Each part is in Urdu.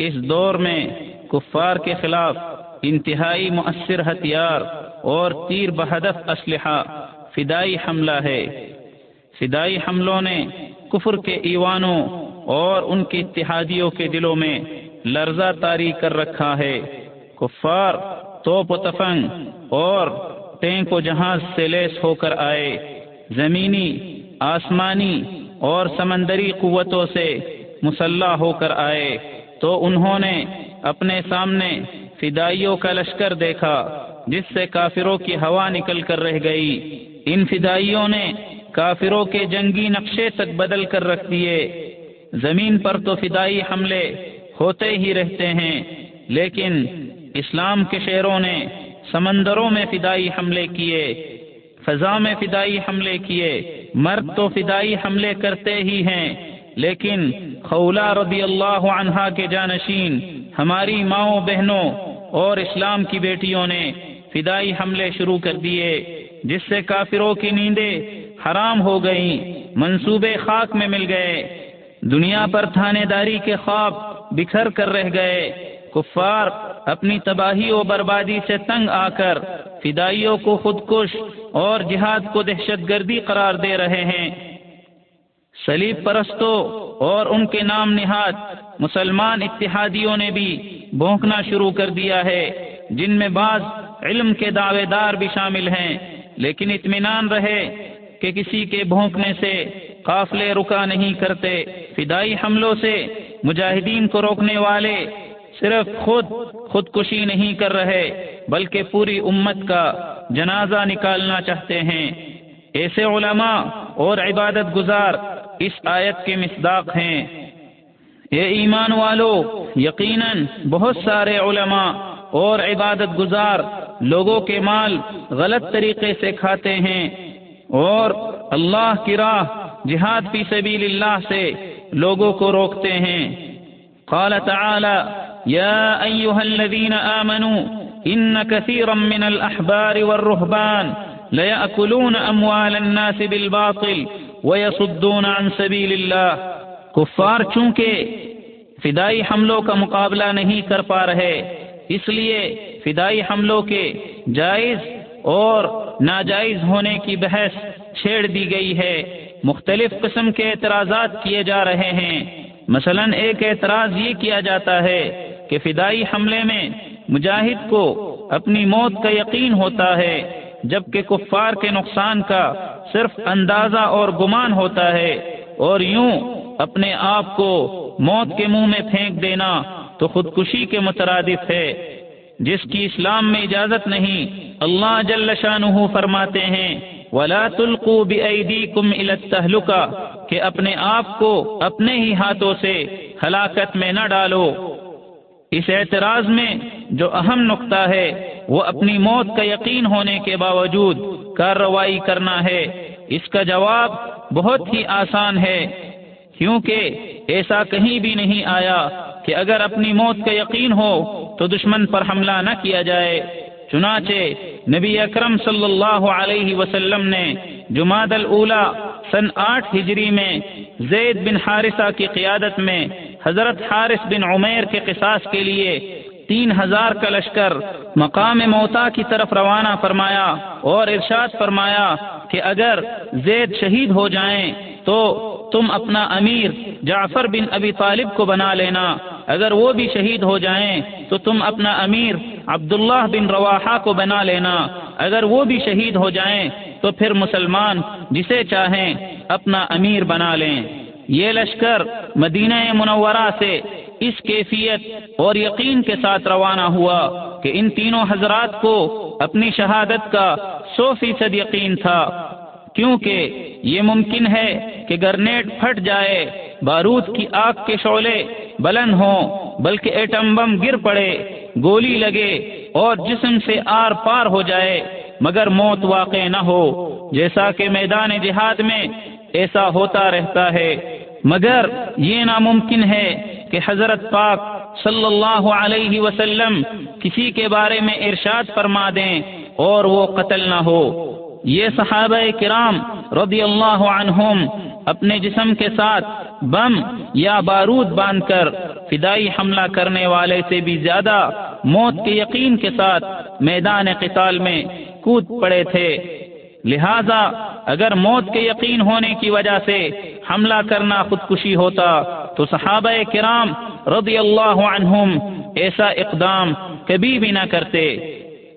اس دور میں کفار کے خلاف انتہائی مؤثر ہتھیار اور تیر بہدف اسلحہ، فدائی حملہ ہے۔ فدائی حملوں نے کفر کے ایوانوں اور ان کے اتحادیوں کے دلوں میں لرزہ تاری کر رکھا ہے۔ کفار توپ و تفنگ اور ٹینک و جہاز سے لیس ہو کر آئے۔ زمینی، آسمانی اور سمندری قوتوں سے مسلح ہو کر آئے۔ تو انہوں نے اپنے سامنے فدائیوں کا لشکر دیکھا، جس سے کافروں کی ہوا نکل کر رہ گئی۔ ان فدائیوں نے کافروں کے جنگی نقشے تک بدل کر رکھ دیے۔ زمین پر تو فدائی حملے ہوتے ہی رہتے ہیں، لیکن اسلام کے شہروں نے سمندروں میں فدائی حملے کیے، فضا میں فدائی حملے کیے۔ مرد تو فدائی حملے کرتے ہی ہیں۔ لیکن خولا رضی اللہ عنہا کے جانشین، ہماری ماؤں بہنوں اور اسلام کی بیٹیوں نے فدائی حملے شروع کر دیے، جس سے کافروں کی نیندیں حرام ہو گئیں، منصوبے خاک میں مل گئے۔ دنیا پر تھانے داری کے خواب بکھر کر رہ گئے۔ کفار اپنی تباہی و بربادی سے تنگ آ کر فدائیوں کو خودکش اور جہاد کو دہشت گردی قرار دے رہے ہیں۔ سلیب پرستوں اور ان کے نام نہاد مسلمان اتحادیوں نے بھی بھونکنا شروع کر دیا ہے، جن میں بعض علم کے دعوے دار بھی شامل ہیں۔ لیکن اطمینان رہے کہ کسی کے بھونکنے سے قافلے رکا نہیں کرتے۔ فدائی حملوں سے مجاہدین کو روکنے والے صرف خود خودکشی نہیں کر رہے، بلکہ پوری امت کا جنازہ نکالنا چاہتے ہیں۔ ایسے علماء اور عبادت گزار اس آیت کے مصداق ہیں۔ یہ ایمان والو، یقیناً بہت سارے علماء اور عبادت گزار لوگوں کے مال غلط طریقے سے کھاتے ہیں اور اللہ کی راہ جہاد فی سبیل اللہ سے لوگوں کو روکتے ہیں۔ قال تعالی يا أيها الذين آمنوا إن كثيرا من الأحبار والرهبان ليأكلون أموال الناس بالباطل ويصدون عن سبيل الله۔ کفار چونکہ فدائی حملوں کا مقابلہ نہیں کر پا رہے، اس لیے فدائی حملوں کے جائز اور ناجائز ہونے کی بحث چھیڑ دی گئی ہے۔ مختلف قسم کے اعتراضات کیے جا رہے ہیں۔ مثلا ایک اعتراض یہ کیا جاتا ہے کہ فدائی حملے میں مجاہد کو اپنی موت کا یقین ہوتا ہے۔ جبکہ کفار کے نقصان کا صرف اندازہ اور گمان ہوتا ہے اور یوں اپنے آپ کو موت کے منہ میں پھینک دینا تو خودکشی کے مترادف ہے۔ جس کی اسلام میں اجازت نہیں، اللہ جل شانہ فرماتے ہیں، ولا تلقوا بأيديكم الى التهلكه کہ اپنے آپ کو اپنے ہی ہاتھوں سے ہلاکت میں نہ ڈالو۔ اس اعتراض میں جو اہم نقطہ ہے وہ اپنی موت کا یقین ہونے کے باوجود کارروائی کرنا ہے۔ اس کا جواب بہت ہی آسان ہے، کیونکہ ایسا کہیں بھی نہیں آیا کہ اگر اپنی موت کا یقین ہو تو دشمن پر حملہ نہ کیا جائے۔ چنانچہ نبی اکرم صلی اللہ علیہ وسلم نے جماعت الاولا سن آٹھ ہجری میں زید بن حارثہ کی قیادت میں حضرت حارث بن عمیر کے قصاص کے لیے تین ہزار کا لشکر مقام موتا کی طرف روانہ فرمایا اور ارشاد فرمایا کہ اگر زید شہید ہو جائیں تو تم اپنا امیر جعفر بن ابی طالب کو بنا لینا۔ اگر وہ بھی شہید ہو جائیں تو تم اپنا امیر عبداللہ بن رواحہ کو بنا لینا۔ اگر وہ بھی شہید ہو جائیں تو پھر مسلمان جسے چاہیں اپنا امیر بنا لیں۔ یہ لشکر مدینہ منورہ سے اس کیفیت اور یقین کے ساتھ روانہ ہوا کہ ان تینوں حضرات کو اپنی شہادت کا سو فیصد یقین تھا، کیونکہ یہ ممکن ہے کہ گرنیٹ پھٹ جائے، بارود کی آگ کے شعلے بلند ہوں، بلکہ ایٹم بم گر پڑے، گولی لگے اور جسم سے آر پار ہو جائے، مگر موت واقع نہ ہو، جیسا کہ میدان جہاد میں ایسا ہوتا رہتا ہے۔ مگر یہ ناممکن ہے کہ حضرت پاک صلی اللہ علیہ وسلم کسی کے بارے میں ارشاد فرما دیں اور وہ قتل نہ ہو۔ یہ صحابہ کرام رضی اللہ عنہم اپنے جسم کے ساتھ بم یا بارود باندھ کر فدائی حملہ کرنے والے سے بھی زیادہ موت کے یقین کے ساتھ میدان قتال میں کود پڑے تھے۔ لہذا اگر موت کے یقین ہونے کی وجہ سے حملہ کرنا خودکشی ہوتا تو صحابہ کرام رضی اللہ عنہم ایسا اقدام کبھی بھی نہ کرتے۔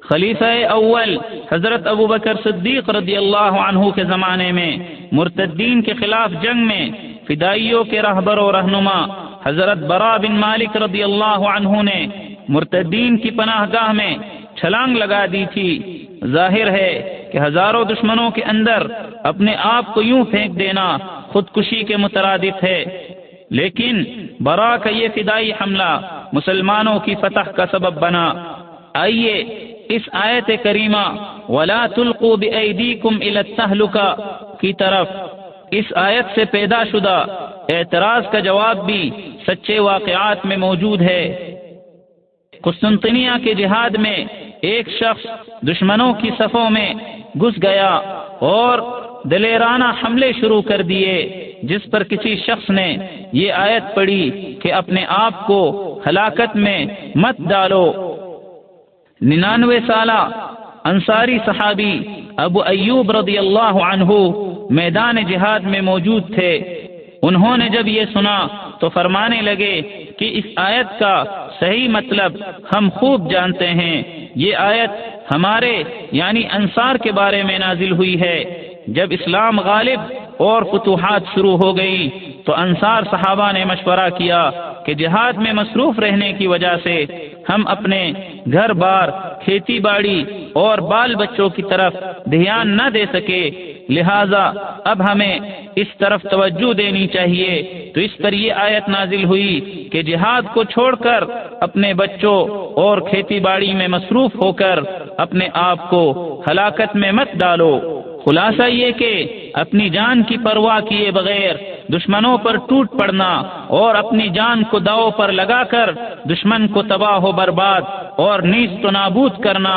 خلیفہ اول حضرت ابو بکر صدیق رضی اللہ عنہ کے زمانے میں، مرتدین کے خلاف جنگ میں فدائیوں کے رہبر و رہنما حضرت برا بن مالک رضی اللہ عنہ نے مرتدین کی پناہ گاہ میں چھلانگ لگا دی تھی۔ ظاہر ہے کہ ہزاروں دشمنوں کے اندر اپنے آپ کو یوں پھینک دینا خودکشی کے مترادف ہے۔ لیکن برا کا یہ فدائی حملہ مسلمانوں کی فتح کا سبب بنا۔ آئیے اس آیت کریمہ ولا تلقوا بأيديكم الى التهلكه کی طرف۔ اس آیت سے پیدا شدہ اعتراض کا جواب بھی سچے واقعات میں موجود ہے۔ قسطنطنیہ کے جہاد میں ایک شخص دشمنوں کی صفوں میں گھس گیا اور دلیرانہ حملے شروع کر دیے، جس پر کسی شخص نے یہ آیت پڑھی کہ اپنے آپ کو ہلاکت میں مت ڈالو۔ ننانوے سالہ انصاری صحابی ابو ایوب رضی اللہ عنہ میدان جہاد میں موجود تھے۔ انہوں نے جب یہ سنا تو فرمانے لگے کہ اس آیت کا صحیح مطلب ہم خوب جانتے ہیں۔ یہ آیت ہمارے یعنی انصار کے بارے میں نازل ہوئی ہے۔ جب اسلام غالب اور فتوحات شروع ہو گئی، تو انصار صحابہ نے مشورہ کیا کہ جہاد میں مصروف رہنے کی وجہ سے ہم اپنے گھر بار، کھیتی باڑی اور بال بچوں کی طرف دھیان نہ دے سکے۔ لہذا اب ہمیں اس طرف توجہ دینی چاہیے۔ تو اس پر یہ آیت نازل ہوئی کہ جہاد کو چھوڑ کر اپنے بچوں اور کھیتی باڑی میں مصروف ہو کر اپنے آپ کو ہلاکت میں مت ڈالو۔ خلاصہ یہ کہ اپنی جان کی پرواہ کیے بغیر دشمنوں پر ٹوٹ پڑنا اور اپنی جان کو داؤ پر لگا کر دشمن کو تباہ و برباد اور نیست و نابود کرنا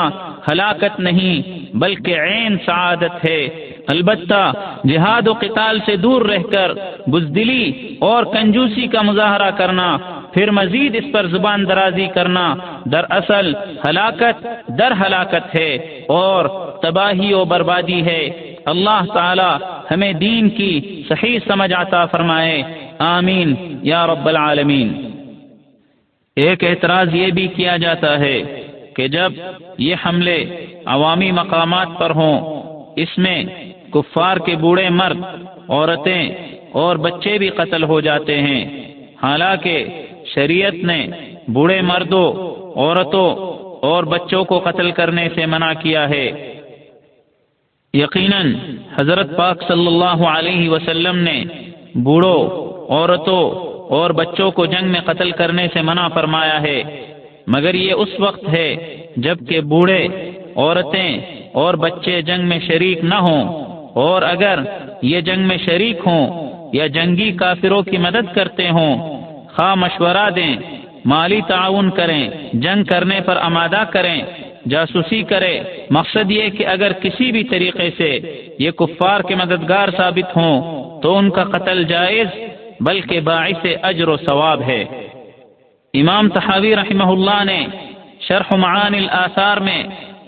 ہلاکت نہیں، بلکہ عین سعادت ہے۔ البتہ جہاد و قتال سے دور رہ کر، بزدلی اور کنجوسی کا مظاہرہ کرنا پھر مزید اس پر زبان درازی کرنا دراصل ہلاکت در ہلاکت ہے اور تباہی و بربادی ہے۔ اللہ تعالی ہمیں دین کی صحیح سمجھ آتا فرمائے۔ آمین۔ یا رب العالمین۔ ایک اعتراض یہ بھی کیا جاتا ہے کہ جب یہ حملے عوامی مقامات پر ہوں، اس میں کفار کے بوڑھے مرد، عورتیں اور بچے بھی قتل ہو جاتے ہیں۔ حالانکہ شریعت نے بوڑھے مردوں، عورتوں اور بچوں کو قتل کرنے سے منع کیا ہے۔ یقیناً حضرت پاک صلی اللہ علیہ وسلم نے بوڑھوں، عورتوں اور بچوں کو جنگ میں قتل کرنے سے منع فرمایا ہے۔ مگر یہ اس وقت ہے جبکہ بوڑھے، عورتیں اور بچے جنگ میں شریک نہ ہوں۔ اور اگر یہ جنگ میں شریک ہوں یا جنگی کافروں کی مدد کرتے ہوں خواہ مشورہ دیں، مالی تعاون کریں، جنگ کرنے پر آمادہ کریں، جاسوسی کرے مقصد یہ کہ اگر کسی بھی طریقے سے یہ کفار کے مددگار ثابت ہوں، تو ان کا قتل جائز، بلکہ باعث اجر و ثواب ہے۔ امام تحاوی رحمہ اللہ نے شرح معان الاثار میں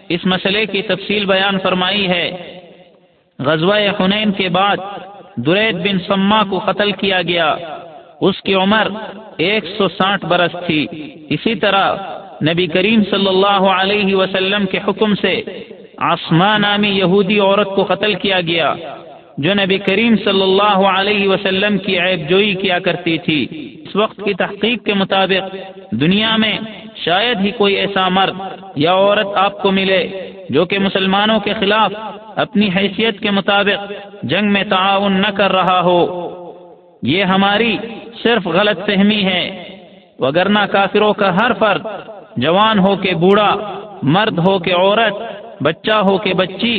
اس مسئلے کی تفصیل بیان فرمائی ہے۔ غزوہ حنین کے بعد درید بن سما کو قتل کیا گیا۔ اس کی عمر ایک سو ساٹھ برس تھی۔ اسی طرح نبی کریم صلی اللہ علیہ وسلم کے حکم سے آسمان نامی یہودی عورت کو قتل کیا گیا، جو نبی کریم صلی اللہ علیہ وسلم کی عیب جوئی کیا کرتی تھی۔ اس وقت کی تحقیق کے مطابق دنیا میں شاید ہی کوئی ایسا مرد یا عورت آپ کو ملے جو کہ مسلمانوں کے خلاف اپنی حیثیت کے مطابق جنگ میں تعاون نہ کر رہا ہو۔ یہ ہماری صرف غلط فہمی ہے۔ وگرنہ کافروں کا ہر فرد جوان ہو کے بوڑھا، مرد ہو کے عورت، بچہ ہو کے بچی،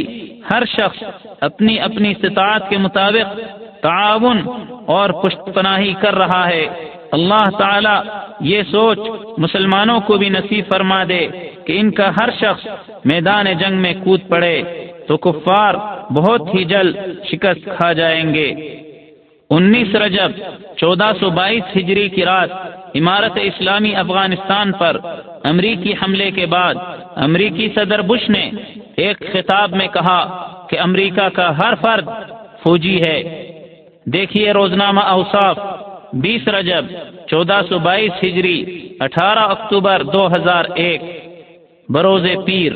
ہر شخص اپنی اپنی استطاعت کے مطابق تعاون اور پشت پناہی کر رہا ہے۔ اللہ تعالی یہ سوچ مسلمانوں کو بھی نصیب فرما دے کہ ان کا ہر شخص میدان جنگ میں کود پڑے تو کفار بہت ہی جلد شکست کھا جائیں گے۔ انیس رجب، چودہ سو بائیس ہجری کی رات عمارت اسلامی افغانستان پر امریکی حملے کے بعد امریکی صدر بش نے ایک خطاب میں کہا کہ امریکہ کا ہر فرد فوجی ہے۔ دیکھیے روزنامہ اوصاف، بیس رجب، چودہ سو بائیس ہجری، اٹھارہ اکتوبر دو ہزار ایک۔ بروز پیر،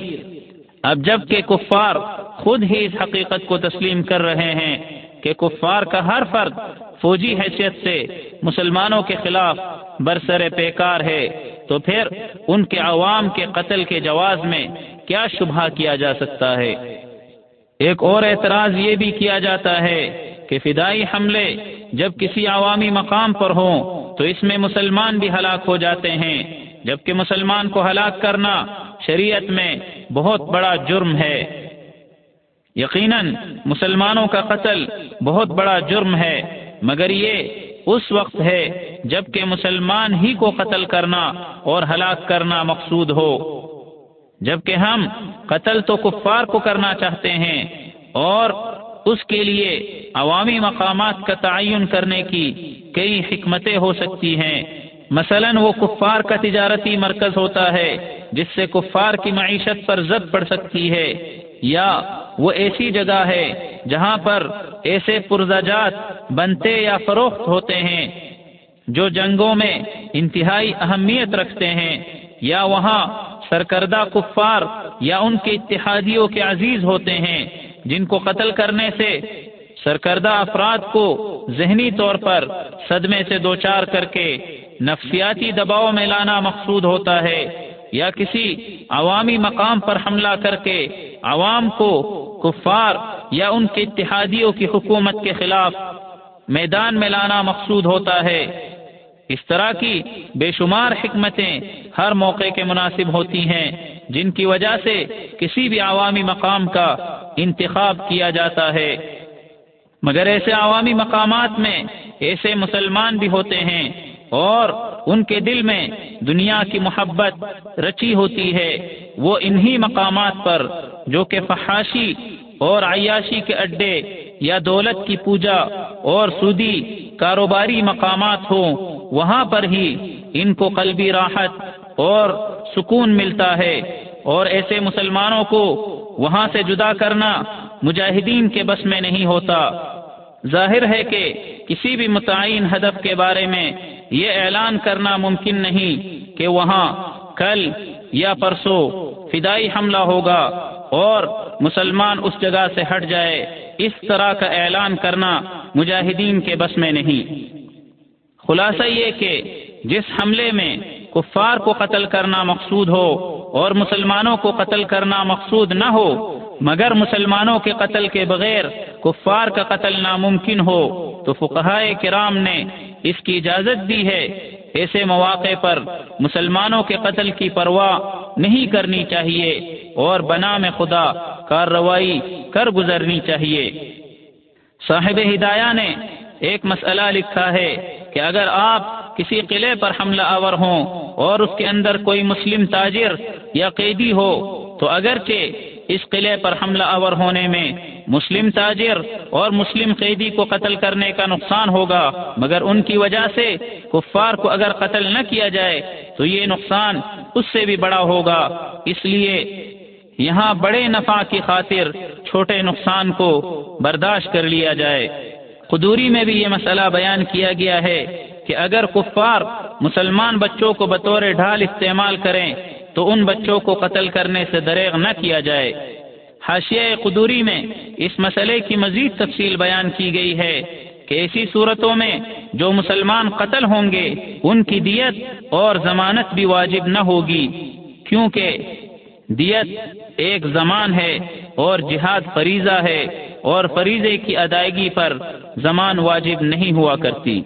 اب جبکہ کفار خود ہی اس حقیقت کو تسلیم کر رہے ہیں کہ کفار کا ہر فرد فوجی حیثیت سے مسلمانوں کے خلاف برسر پیکار ہے، تو پھر ان کے عوام کے قتل کے جواز میں کیا شبہ کیا جا سکتا ہے؟ ایک اور اعتراض یہ بھی کیا جاتا ہے کہ فدائی حملے جب کسی عوامی مقام پر ہوں تو اس میں مسلمان بھی ہلاک ہو جاتے ہیں، جبکہ مسلمان کو ہلاک کرنا شریعت میں بہت بڑا جرم ہے۔ یقیناً مسلمانوں کا قتل بہت بڑا جرم ہے، مگر یہ اس وقت ہے جبکہ مسلمان ہی کو قتل کرنا اور ہلاک کرنا مقصود ہو۔ جبکہ ہم قتل تو کفار کو کرنا چاہتے ہیں اور اس کے لیے عوامی مقامات کا تعین کرنے کی کئی حکمتیں ہو سکتی ہیں۔ مثلا وہ کفار کا تجارتی مرکز ہوتا ہے، جس سے کفار کی معیشت پر زد پڑ سکتی ہے، یا وہ ایسی جگہ ہے جہاں پر ایسے پرزاجات بنتے یا فروخت ہوتے ہیں، جو جنگوں میں انتہائی اہمیت رکھتے ہیں، یا وہاں سرکردہ کفار یا ان کے اتحادیوں کے عزیز ہوتے ہیں، جن کو قتل کرنے سے سرکردہ افراد کو ذہنی طور پر صدمے سے دوچار کر کے نفسیاتی دباؤ میں لانا مقصود ہوتا ہے، یا کسی عوامی مقام پر حملہ کر کے عوام کو کفار یا ان کے اتحادیوں کی حکومت کے خلاف میدان میں لانا مقصود ہوتا ہے۔ اس طرح کی بے شمار حکمتیں ہر موقع کے مناسب ہوتی ہیں، جن کی وجہ سے کسی بھی عوامی مقام کا انتخاب کیا جاتا ہے۔ مگر ایسے عوامی مقامات میں ایسے مسلمان بھی ہوتے ہیں اور ان کے دل میں دنیا کی محبت رچی ہوتی ہے۔ وہ انہی مقامات پر جو کہ فحاشی اور عیاشی کے اڈے یا دولت کی پوجا اور سودی کاروباری مقامات ہوں، وہاں پر ہی ان کو قلبی راحت اور سکون ملتا ہے۔ اور ایسے مسلمانوں کو وہاں سے جدا کرنا مجاہدین کے بس میں نہیں ہوتا۔ ظاہر ہے کہ کسی بھی متعین ہدف کے بارے میں یہ اعلان کرنا ممکن نہیں کہ وہاں کل یا پرسوں فدائی حملہ ہوگا۔ اور مسلمان اس جگہ سے ہٹ جائے۔ اس طرح کا اعلان کرنا مجاہدین کے بس میں نہیں۔ خلاصہ یہ کہ جس حملے میں کفار کو قتل کرنا مقصود ہو اور مسلمانوں کو قتل کرنا مقصود نہ ہو، مگر مسلمانوں کے قتل کے بغیر کفار کا قتل ناممکن ہو، تو فقہائے کرام نے اس کی اجازت دی ہے۔ ایسے مواقع پر مسلمانوں کے قتل کی پرواہ نہیں کرنی چاہیے۔ اور بنا میں خدا کارروائی کر گزرنی چاہیے۔ صاحب ہدایہ نے ایک مسئلہ لکھا ہے کہ اگر آپ کسی قلعے پر حملہ آور ہوں اور اس کے اندر کوئی مسلم تاجر یا قیدی ہو، تو اگرچہ اس قلعے پر حملہ آور ہونے میں مسلم تاجر اور مسلم قیدی کو قتل کرنے کا نقصان ہوگا، مگر ان کی وجہ سے کفار کو اگر قتل نہ کیا جائے، تو یہ نقصان اس سے بھی بڑا ہوگا۔ اس لیے یہاں بڑے نفع کی خاطر چھوٹے نقصان کو برداشت کر لیا جائے۔ قدوری میں بھی یہ مسئلہ بیان کیا گیا ہے کہ اگر کفار مسلمان بچوں کو بطور ڈھال استعمال کریں، تو ان بچوں کو قتل کرنے سے دریغ نہ کیا جائے۔ حاشیہ قدوری میں اس مسئلے کی مزید تفصیل بیان کی گئی ہے کہ ایسی صورتوں میں جو مسلمان قتل ہوں گے، ان کی دیت اور ضمانت بھی واجب نہ ہوگی۔ کیونکہ دیت ایک زمان ہے اور جہاد فریضہ ہے اور فریضے کی ادائیگی پر زمان واجب نہیں ہوا کرتی۔